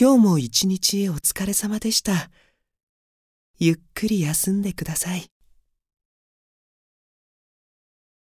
今日も一日お疲れ様でした。ゆっくり休んでください。